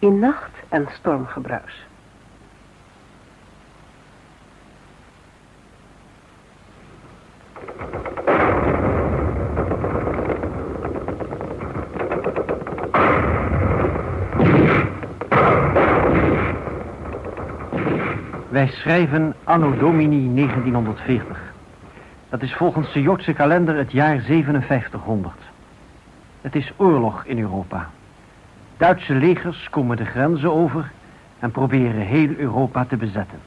in nacht- en stormgebruis. Wij schrijven anno domini 1940. Dat is volgens de Joodse kalender het jaar 5700. Het is oorlog in Europa. Duitse legers komen de grenzen over en proberen heel Europa te bezetten.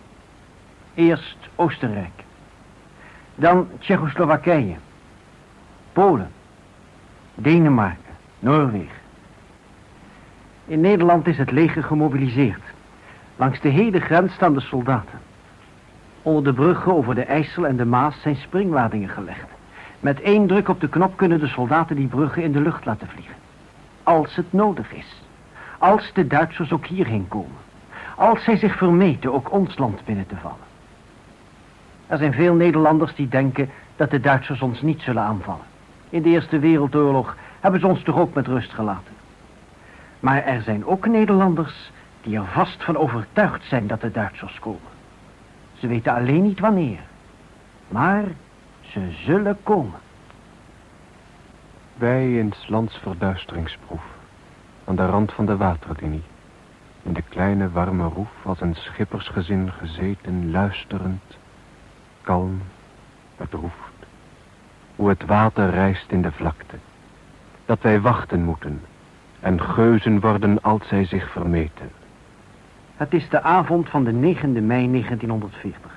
Eerst Oostenrijk. Dan Tsjechoslowakije. Polen. Denemarken. Noorwegen. In Nederland is het leger gemobiliseerd. Langs de hele grens staan de soldaten. Onder de bruggen over de IJssel en de Maas zijn springladingen gelegd. Met één druk op de knop kunnen de soldaten die bruggen in de lucht laten vliegen. Als het nodig is. Als de Duitsers ook hierheen komen. Als zij zich vermeten ook ons land binnen te vallen. Er zijn veel Nederlanders die denken dat de Duitsers ons niet zullen aanvallen. In de Eerste Wereldoorlog hebben ze ons toch ook met rust gelaten. Maar er zijn ook Nederlanders die er vast van overtuigd zijn dat de Duitsers komen. Ze weten alleen niet wanneer. Maar ze zullen komen. Wij in Slans verduisteringsproef, aan de rand van de waterlinie. In de kleine warme roef als een schippersgezin gezeten, luisterend, kalm, bedroefd. Hoe het water rijst in de vlakte. Dat wij wachten moeten en geuzen worden als zij zich vermeten. Het is de avond van de 9e mei 1940.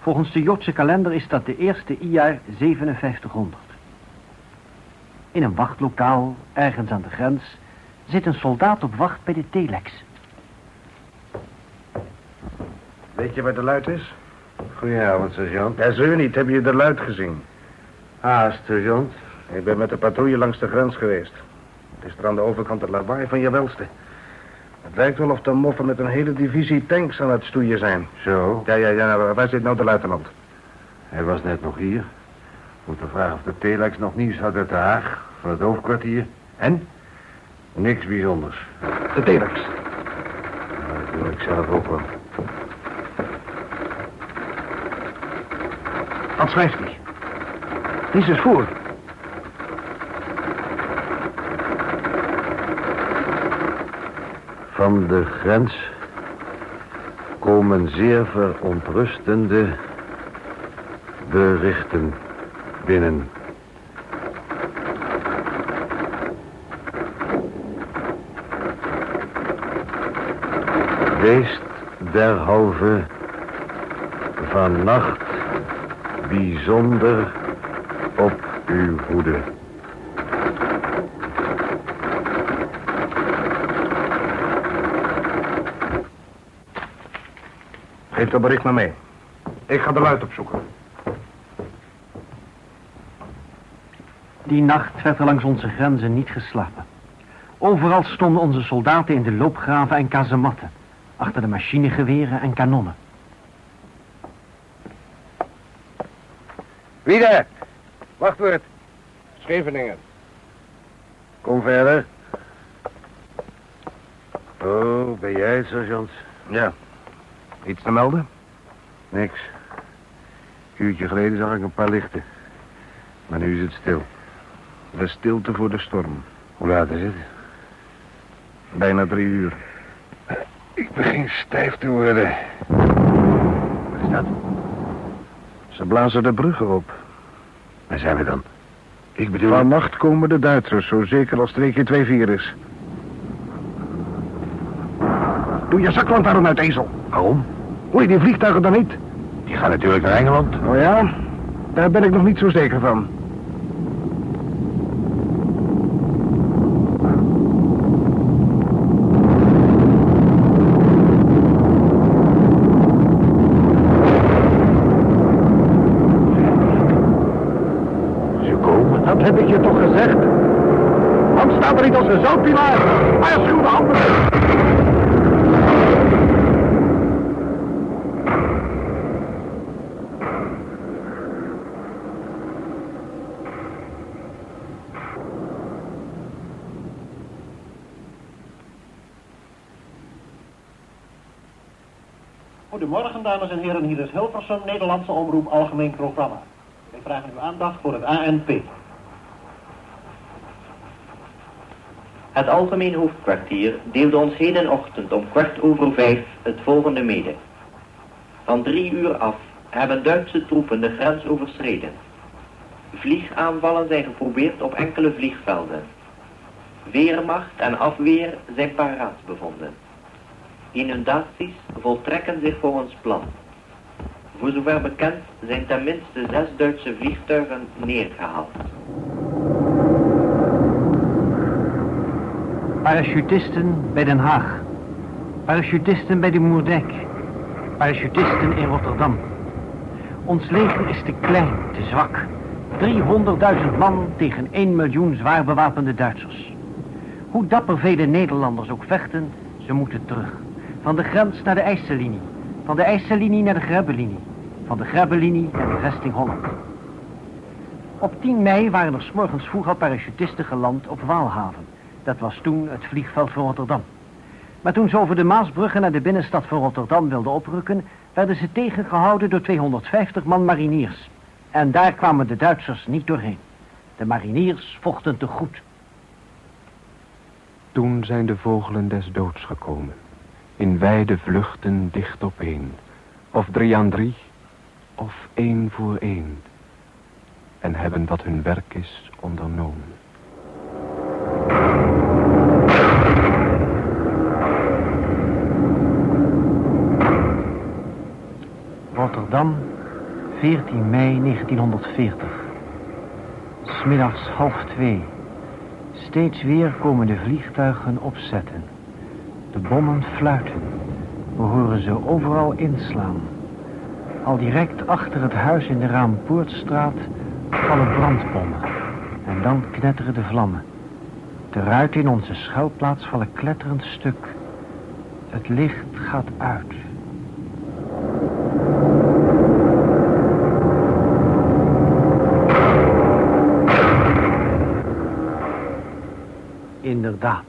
Volgens de Joodse kalender is dat de eerste jaar 5700. In een wachtlokaal, ergens aan de grens, zit een soldaat op wacht bij de telex. Weet je waar de luid is? Goedenavond, sergeant. Ja, zeur niet. Heb je de luid gezien? Ah, sergeant. Ik ben met de patrouille langs de grens geweest. Het is er aan de overkant het lawaai van je welste. Het lijkt wel of de moffen met een hele divisie tanks aan het stoeien zijn. Zo. Ja, ja, ja. Waar zit nou de luitenant? Hij was net nog hier. Moeten vragen of de telex nog nieuws had uit Den Haag. Van het hoofdkwartier. En? Niks bijzonders. De telex. Nou, dat wil ik zelf ook wel. Wat schrijft hij? Lies eens voor. Van de grens komen zeer verontrustende berichten binnen. Wees derhalve vannacht bijzonder op uw hoede. Geef dat bericht maar mee. Ik ga de luid opzoeken. Die nacht werd er langs onze grenzen niet geslapen. Overal stonden onze soldaten in de loopgraven en kazematten. Achter de machinegeweren en kanonnen. Wie daar? Wachtwoord. Scheveningen. Kom verder. Oh, ben jij het, sergeant? Ja. Iets te melden? Niks. Een uurtje geleden zag ik een paar lichten. Maar nu is het stil. De stilte voor de storm. Hoe laat is het? Bijna drie uur. Ik begin stijf te worden. Wat is dat? Ze blazen de bruggen op. Waar zijn we dan? Ik bedoel... Vannacht komen de Duitsers, zo zeker als streekje 2-4 is. Doe je zaklantaarn uit, ezel. Waarom? Hoor je die vliegtuigen dan niet? Die gaan natuurlijk naar Engeland. Oh ja? Daar ben ik nog niet zo zeker van. de zoutpilaar. Waarschuw de anderen. Goedemorgen, dames en heren. Hier is Hilversum, Nederlandse Omroep Algemeen Programma. Ik vraag uw aandacht voor het ANP. Het Algemeen Hoofdkwartier deelde ons hedenochtend om kwart over vijf het volgende mede. Van drie uur af hebben Duitse troepen de grens overschreden. Vliegaanvallen zijn geprobeerd op enkele vliegvelden. Weermacht en afweer zijn paraat bevonden. Inundaties voltrekken zich volgens plan. Voor zover bekend zijn tenminste zes Duitse vliegtuigen neergehaald. Parachutisten bij Den Haag. Parachutisten bij de Moerdijk. Parachutisten in Rotterdam. Ons leger is te klein, te zwak. 300.000 man tegen 1 miljoen zwaar bewapende Duitsers. Hoe dapper vele Nederlanders ook vechten, ze moeten terug. Van de grens naar de IJssellinie. Van de IJssellinie naar de Grebbelinie. Van de Grebbelinie naar de vesting Holland. Op 10 mei waren er s morgens vroeg al parachutisten geland op Waalhaven. Dat was toen het vliegveld van Rotterdam. Maar toen ze over de Maasbruggen naar de binnenstad van Rotterdam wilden oprukken... werden ze tegengehouden door 250 man mariniers. En daar kwamen de Duitsers niet doorheen. De mariniers vochten te goed. Toen zijn de vogelen des doods gekomen. In wijde vluchten dicht opeen. Of drie aan drie, of één voor één. En hebben wat hun werk is ondernomen. Rotterdam, 14 mei 1940. Smiddags half twee. Steeds weer komen de vliegtuigen opzetten. De bommen fluiten. We horen ze overal inslaan. Al direct achter het huis in de Raampoortstraat vallen brandbommen. En dan knetteren de vlammen. De ruiten in onze schuilplaats vallen kletterend stuk. Het licht gaat uit. Inderdaad,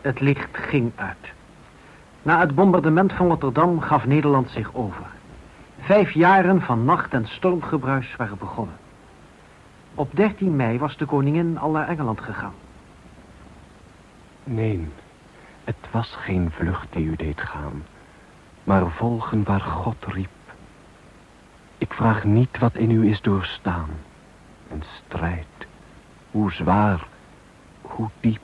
het licht ging uit. Na het bombardement van Rotterdam gaf Nederland zich over. Vijf jaren van nacht- en stormgebruis waren begonnen. Op 13 mei was de koningin al naar Engeland gegaan. Nee, het was geen vlucht die u deed gaan, maar volgen waar God riep. Ik vraag niet wat in u is doorstaan. Een strijd, hoe zwaar, hoe diep.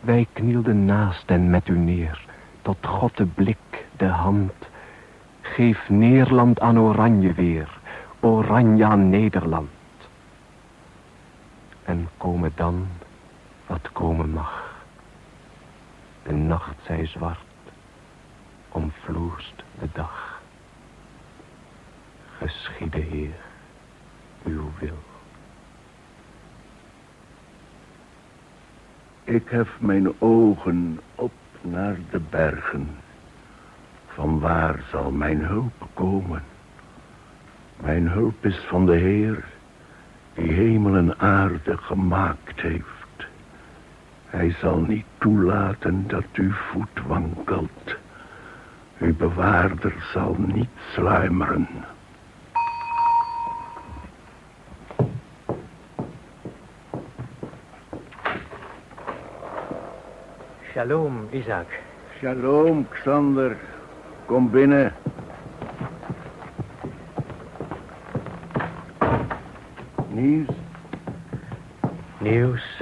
Wij knielden naast en met u neer, tot God de blik, de hand. Geef Nederland aan Oranje weer, Oranje aan Nederland. En komen dan wat komen mag. De nacht zij zwart, omvloerst de dag. Geschiede, Heer, uw wil. Ik hef mijn ogen op naar de bergen. Van waar zal mijn hulp komen? Mijn hulp is van de Heer, die hemel en aarde gemaakt heeft. Hij zal niet toelaten dat uw voet wankelt. Uw bewaarder zal niet sluimeren. Shalom, Isaac. Shalom, Xander. Kom binnen. Nieuws? Nieuws?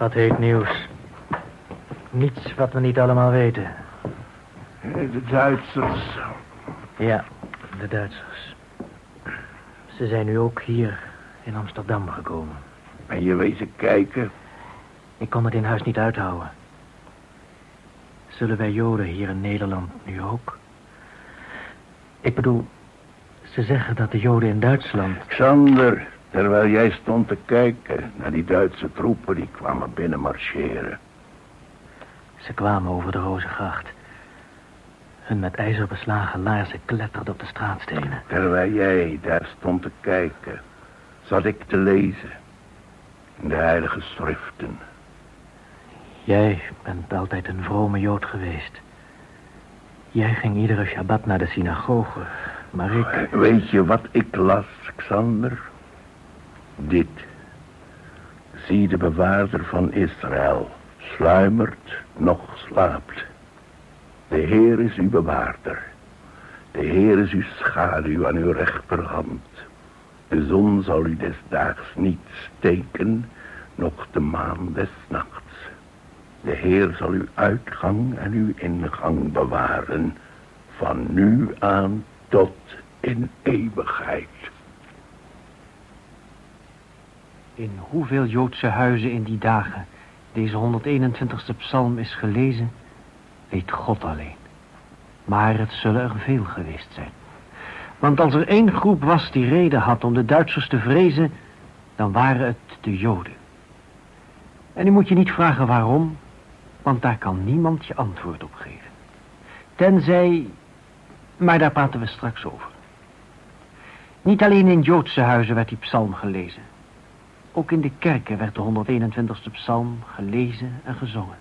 Wat heet nieuws? Niets wat we niet allemaal weten. De Duitsers. Ja, de Duitsers. Ze zijn nu ook hier in Amsterdam gekomen. Ben je wezen kijken? Ik kon het in huis niet uithouden. Zullen wij Joden hier in Nederland nu ook? Ik bedoel, ze zeggen dat de Joden in Duitsland... Xander, terwijl jij stond te kijken naar die Duitse troepen die kwamen binnen marcheren. Ze kwamen over de Rozengracht. Hun met ijzer beslagen laarzen kletterden op de straatstenen. Terwijl jij daar stond te kijken, zat ik te lezen. In de heilige schriften. Jij bent altijd een vrome Jood geweest. Jij ging iedere Shabbat naar de synagoge, maar ik... Weet je wat ik las, Xander? Dit. Zie de bewaarder van Israël. Sluimert, nog slaapt. De Heer is uw bewaarder. De Heer is uw schaduw aan uw rechterhand. De zon zal u des daags niet steken, noch de maan des nachts. De Heer zal uw uitgang en uw ingang bewaren, van nu aan tot in eeuwigheid. In hoeveel Joodse huizen in die dagen deze 121ste psalm is gelezen, weet God alleen. Maar het zullen er veel geweest zijn. Want als er één groep was die reden had om de Duitsers te vrezen, dan waren het de Joden. En nu moet je niet vragen waarom, want daar kan niemand je antwoord op geven. Tenzij, maar daar praten we straks over. Niet alleen in Joodse huizen werd die psalm gelezen. Ook in de kerken werd de 121ste psalm gelezen en gezongen.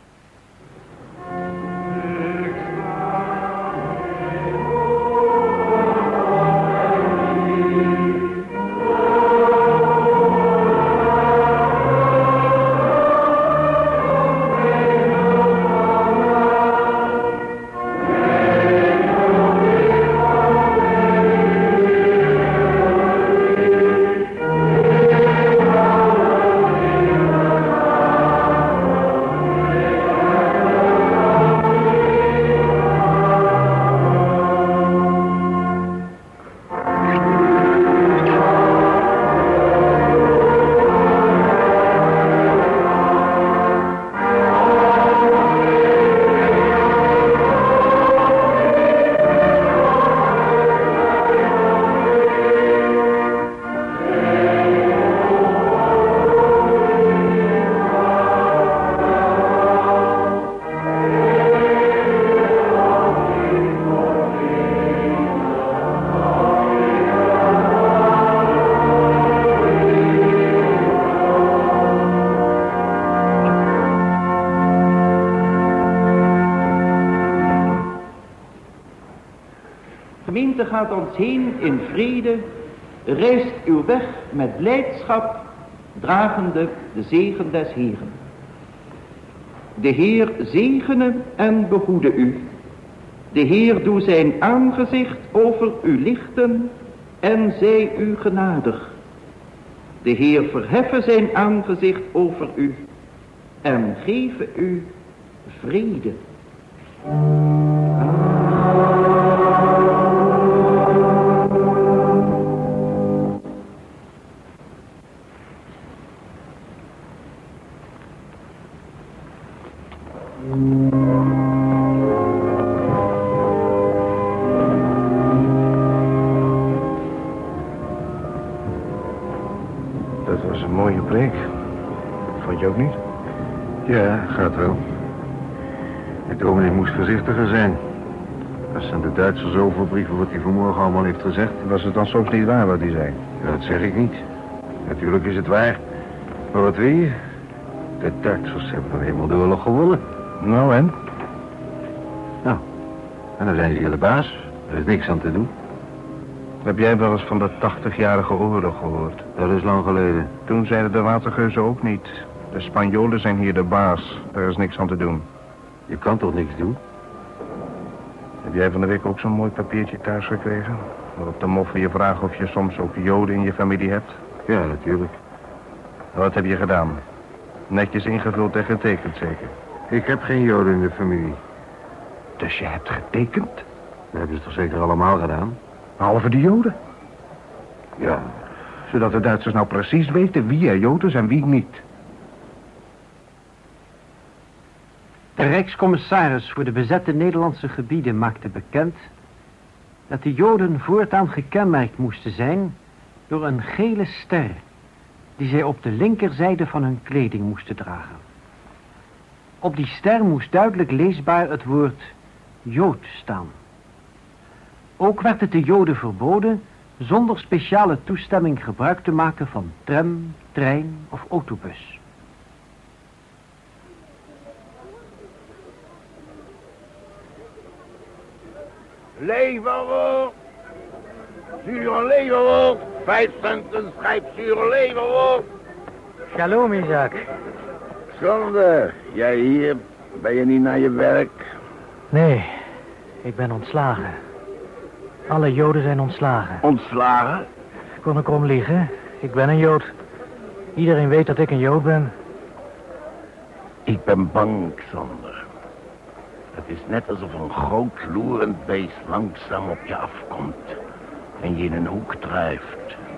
Gaat ons heen in vrede, reist uw weg met blijdschap, dragende de zegen des Heeren. De Heer zegene en behoede u. De Heer doe zijn aangezicht over u lichten en zij u genadig. De Heer verheffen zijn aangezicht over u en geven u vrede. Dat was een mooie preek. Vond je ook niet? Ja, gaat wel. De dominee moest voorzichtiger zijn. Als ze aan de Duitsers overbrieven wat hij vanmorgen allemaal heeft gezegd. Was het dan soms niet waar wat hij zei? Ja, dat zeg ik niet. Natuurlijk is het waar. Maar wat wil je? De Duitsers hebben nou eenmaal de oorlog gewonnen. Nou en? Nou, en dan zijn ze hier de baas. Er is niks aan te doen. Heb jij wel eens van de 80-jarige oorlog gehoord? Dat is lang geleden. Toen zeiden de watergeuzen ook niet. De Spanjolen zijn hier de baas. Er is niks aan te doen. Je kan toch niks doen? Heb jij van de week ook zo'n mooi papiertje thuis gekregen? Waarop de moffen je vragen of je soms ook joden in je familie hebt? Ja, natuurlijk. Wat heb je gedaan? Netjes ingevuld en getekend zeker? Ik heb geen joden in de familie. Dus je hebt getekend? Dat hebben ze toch zeker allemaal gedaan? Behalve de joden? Ja. Zodat de Duitsers nou precies weten wie er joden zijn en wie niet. De Rijkscommissaris voor de bezette Nederlandse gebieden maakte bekend dat de Joden voortaan gekenmerkt moesten zijn door een gele ster die zij op de linkerzijde van hun kleding moesten dragen. Op die ster moest duidelijk leesbaar het woord Jood staan. Ook werd het de Joden verboden zonder speciale toestemming gebruik te maken van tram, trein of autobus. Leverwoord. Zure leverwoord. Vijf cent een schijf zure leverwoord. Shalom, Isaac. Zonde, jij hier? Ben je niet naar je werk? Nee, ik ben ontslagen. Alle Joden zijn ontslagen. Ontslagen? Kon ik om liggen? Ik ben een Jood. Iedereen weet dat ik een Jood ben. Ik ben bang, Xander. Het is net alsof een groot loerend beest langzaam op je afkomt. En je in een hoek drijft.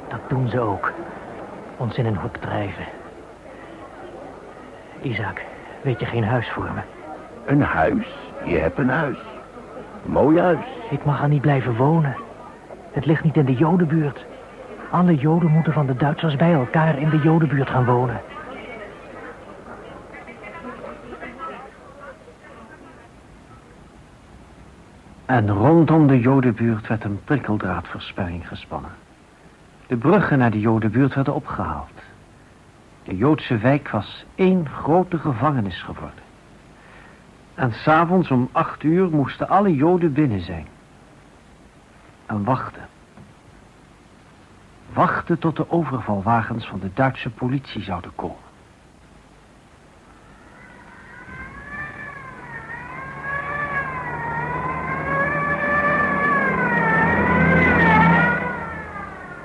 Dat doen ze ook. Ons in een hoek drijven. Isaac, weet je geen huis voor me? Een huis? Je hebt een huis. Een mooi huis. Ik mag er niet blijven wonen. Het ligt niet in de Jodenbuurt. Alle Joden moeten van de Duitsers bij elkaar in de Jodenbuurt gaan wonen. En rondom de Jodenbuurt werd een prikkeldraadversperring gespannen. De bruggen naar de Jodenbuurt werden opgehaald. De Joodse wijk was één grote gevangenis geworden. En s'avonds om acht uur moesten alle Joden binnen zijn. En wachten. Wachten tot de overvalwagens van de Duitse politie zouden komen.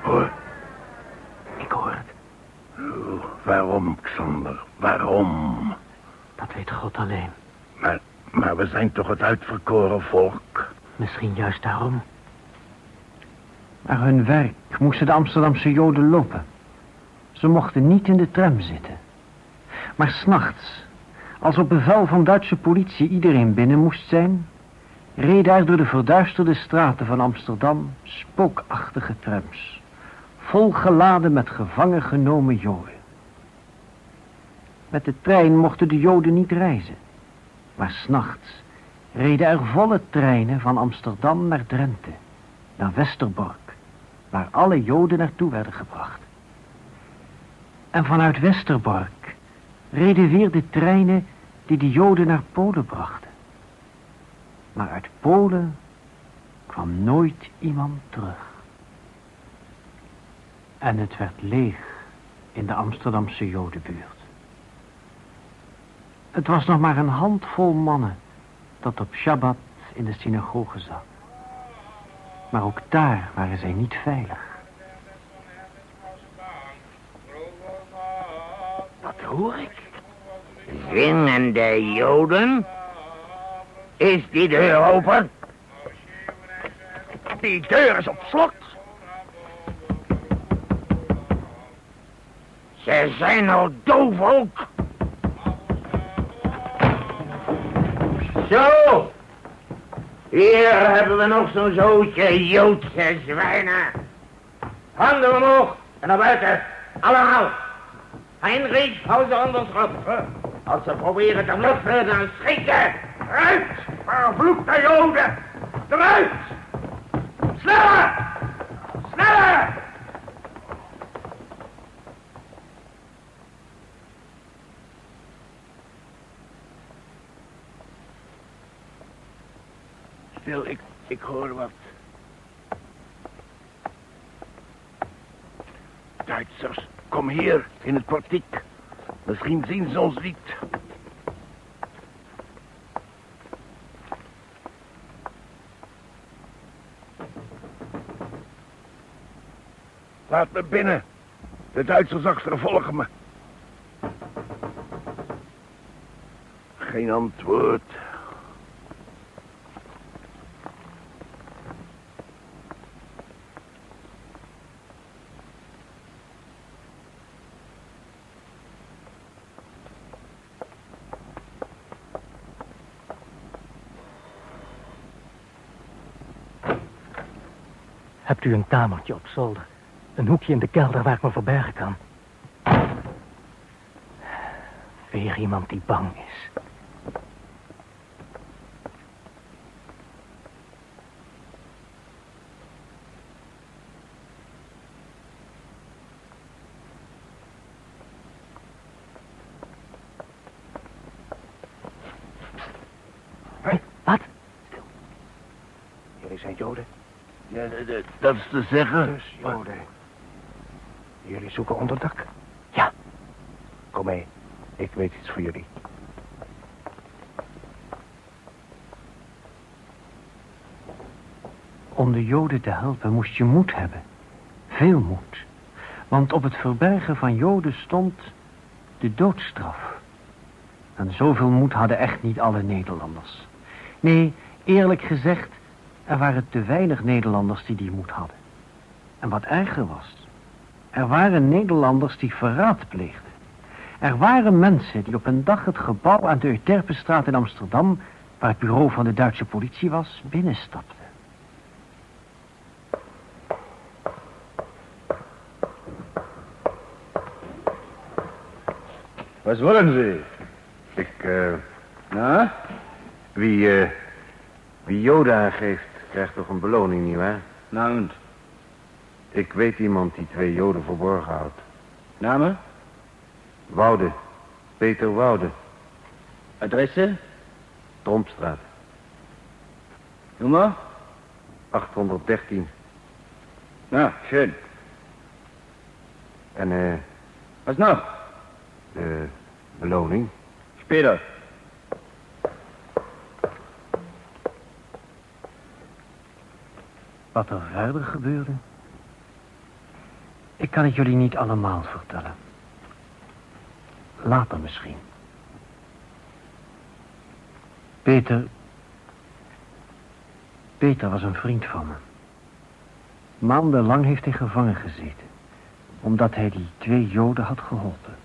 Hoor. Ik hoor het. Oh, waarom, Xander? Waarom? Dat weet God alleen. Maar, maar we zijn toch het uitverkoren volk? Misschien juist daarom. Naar hun werk moesten de Amsterdamse Joden lopen. Ze mochten niet in de tram zitten. Maar s'nachts, als op bevel van Duitse politie iedereen binnen moest zijn... reden daar door de verduisterde straten van Amsterdam spookachtige trams. Volgeladen met gevangen genomen Joden. Met de trein mochten de Joden niet reizen. Maar s'nachts reden er volle treinen van Amsterdam naar Drenthe, naar Westerbork, waar alle Joden naartoe werden gebracht. En vanuit Westerbork reden weer de treinen die de Joden naar Polen brachten. Maar uit Polen kwam nooit iemand terug. En het werd leeg in de Amsterdamse Jodenbuurt. Het was nog maar een handvol mannen dat op Shabbat in de synagoge zat. Maar ook daar waren zij niet veilig. Wat hoor ik? Zingende Joden? Is die deur open? Die deur is op slot. Ze zijn al doof ook. Zo. Hier hebben we nog zo'n zootje Joodse zwijnen. Handen omhoog en naar buiten. Allemaal. Heinrich, hou ze onder schot. Als ze proberen te bluffen, dan schiet je. Eruit, vervloekte Joden. Eruit. Sneller. Sneller. Stil, ik, ik hoor wat. Duitsers, kom hier, in het portiek. Misschien zien ze ons niet. Laat me binnen. De Duitsers achtervolgen me. Geen antwoord. Hebt u een kamertje op zolder? Een hoekje in de kelder waar ik me verbergen kan? Weer iemand die bang is zijn Joden. Ja, d- d- dat is te zeggen. Dus Joden. Jullie zoeken onderdak? Ja. Kom mee. Ik weet iets voor jullie. Om de Joden te helpen moest je moed hebben. Veel moed. Want op het verbergen van Joden stond de doodstraf. En zoveel moed hadden echt niet alle Nederlanders. Nee, eerlijk gezegd, er waren te weinig Nederlanders die die moed hadden. En wat erger was, er waren Nederlanders die verraad pleegden. Er waren mensen die op een dag het gebouw aan de Euterpenstraat in Amsterdam, waar het bureau van de Duitse politie was, binnenstapten. Wat willen ze? Ik, eh, Nou? wie, eh, wie Joden aangeeft, krijgt toch een beloning, nietwaar? Nou, en? Ik weet iemand die twee Joden verborgen houdt. Namen? Woude. Peter Woude. Adressen? Trompstraat. Noem maar. 813. Nou, schön. En, eh, Wat nog? de beloning? Später. Wat er verder gebeurde? Ik kan het jullie niet allemaal vertellen. Later misschien. Peter... Peter was een vriend van me. Maandenlang heeft hij gevangen gezeten. Omdat hij die twee joden had geholpen.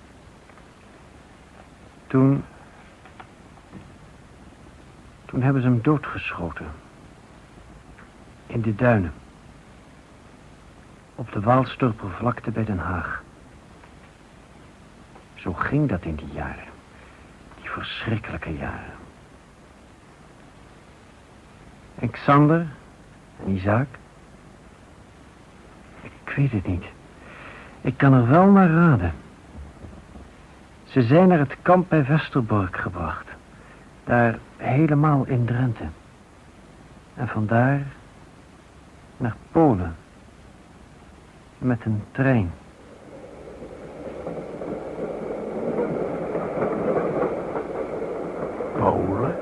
Toen... Toen hebben ze hem doodgeschoten. In de duinen. Op de Waalsturpervlakte bij Den Haag. Zo ging dat in die jaren. Die verschrikkelijke jaren. En Xander en Isaac? Ik weet het niet. Ik kan er wel naar raden. Ze zijn naar het kamp bij Westerbork gebracht. Daar helemaal in Drenthe. En vandaar naar Polen. Met een trein. Polen?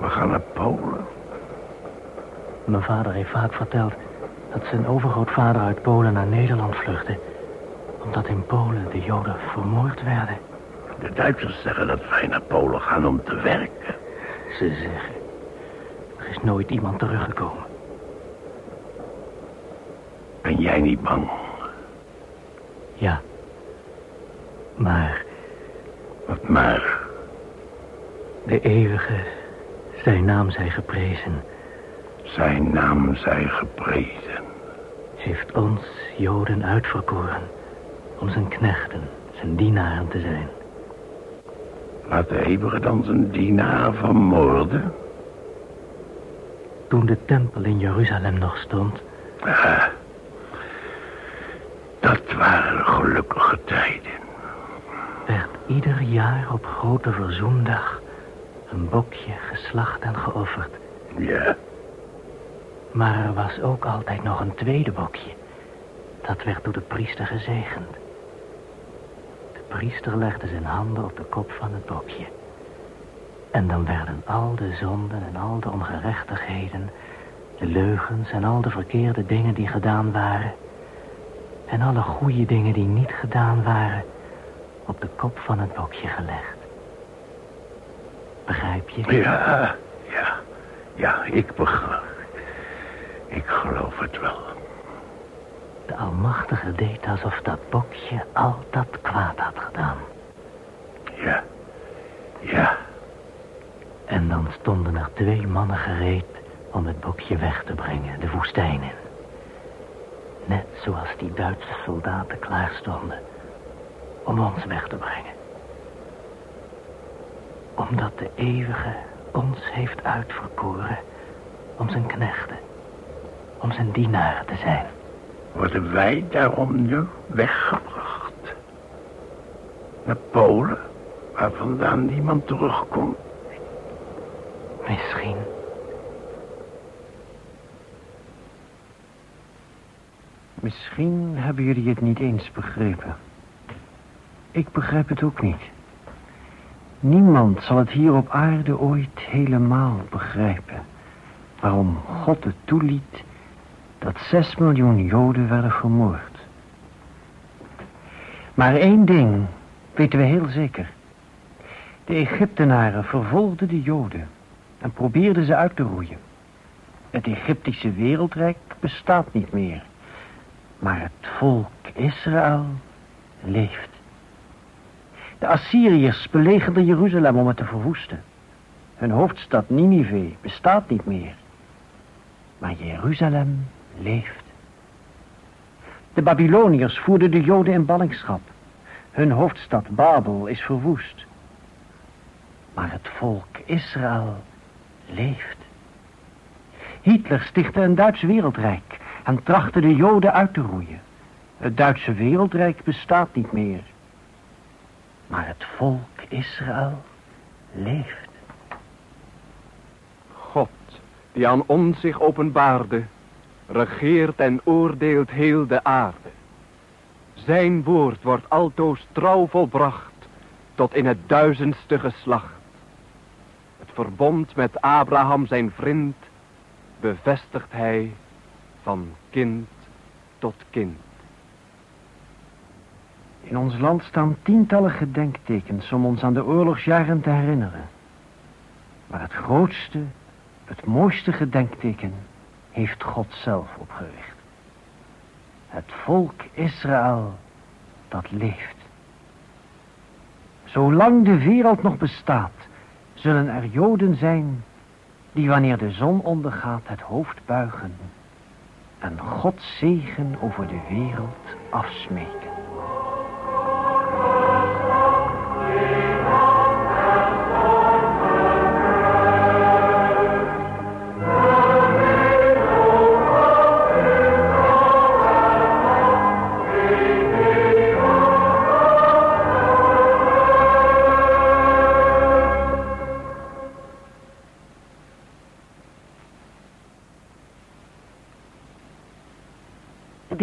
We gaan naar Polen. Mijn vader heeft vaak verteld dat zijn overgrootvader uit Polen naar Nederland vluchtte. Omdat in Polen de Joden vermoord werden. De Duitsers zeggen dat wij naar Polen gaan om te werken. Ze zeggen. Er is nooit iemand teruggekomen. Ben jij niet bang? Ja. Maar Wat maar? de eeuwige, zijn naam zij geprezen, Zijn naam zij geprezen. heeft ons Joden uitverkoren om zijn knechten, zijn dienaren te zijn. Laat de eeuwige dan zijn dienaar vermoorden? Toen de tempel in Jeruzalem nog stond, Ah, dat waren gelukkige tijden. werd ieder jaar op grote verzoendag een bokje geslacht en geofferd. Ja, Maar er was ook altijd nog een tweede bokje. Dat werd door de priester gezegend. De priester legde zijn handen op de kop van het bokje. En dan werden al de zonden en al de ongerechtigheden, de leugens en al de verkeerde dingen die gedaan waren, en alle goede dingen die niet gedaan waren, op de kop van het bokje gelegd. Begrijp je? ja, ja, ja, ik begrijp. Ik geloof het wel. De Almachtige deed alsof dat bokje al dat kwaad had gedaan. Ja, ja, En dan stonden er twee mannen gereed om het bokje weg te brengen, de woestijn in. Net zoals die Duitse soldaten klaar stonden om ons weg te brengen. Omdat de eeuwige ons heeft uitverkoren om zijn knechten, om zijn dienaren te zijn. worden wij daarom nu weggebracht? Naar Polen, waar vandaan niemand terugkomt. Misschien. Misschien hebben jullie het niet eens begrepen. Ik begrijp het ook niet. Niemand zal het hier op aarde ooit helemaal begrijpen. Waarom God het toeliet dat zes miljoen Joden werden vermoord. Maar één ding weten we heel zeker. De Egyptenaren vervolgden de Joden en probeerden ze uit te roeien. Het Egyptische wereldrijk bestaat niet meer. Maar het volk Israël leeft. De Assyriërs belegerden Jeruzalem om het te verwoesten. Hun hoofdstad Ninive bestaat niet meer. Maar Jeruzalem leeft. De Babyloniërs voerden de Joden in ballingschap. Hun hoofdstad Babel is verwoest. Maar het volk Israël leeft. Hitler stichtte een Duits wereldrijk en trachtte de Joden uit te roeien. Het Duitse wereldrijk bestaat niet meer. Maar het volk Israël leeft. God, die aan ons zich openbaarde, regeert en oordeelt heel de aarde. Zijn woord wordt altoos trouw volbracht tot in het duizendste geslacht. Het verbond met Abraham zijn vriend bevestigt hij van kind tot kind. In ons land staan tientallen gedenktekens om ons aan de oorlogsjaren te herinneren. Maar het grootste, het mooiste gedenkteken heeft God zelf opgericht. Het volk Israël dat leeft. Zolang de wereld nog bestaat, zullen er Joden zijn die wanneer de zon ondergaat het hoofd buigen en Gods zegen over de wereld afsmeken.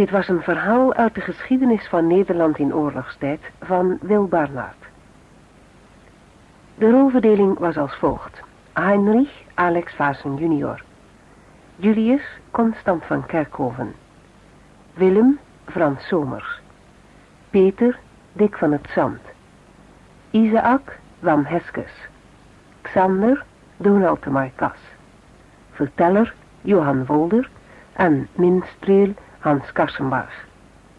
Dit was een verhaal uit de geschiedenis van Nederland in oorlogstijd van Wil Barnard. De rolverdeling was als volgt. Heinrich Alex Vassen junior. Julius Constant van Kerkhoven. Willem Frans Somers. Peter Dick van het Zand. Isaac Wam Heskes. Xander Donald de Marcas. Verteller Johan Wolder en minstreel Hans Karsenbach.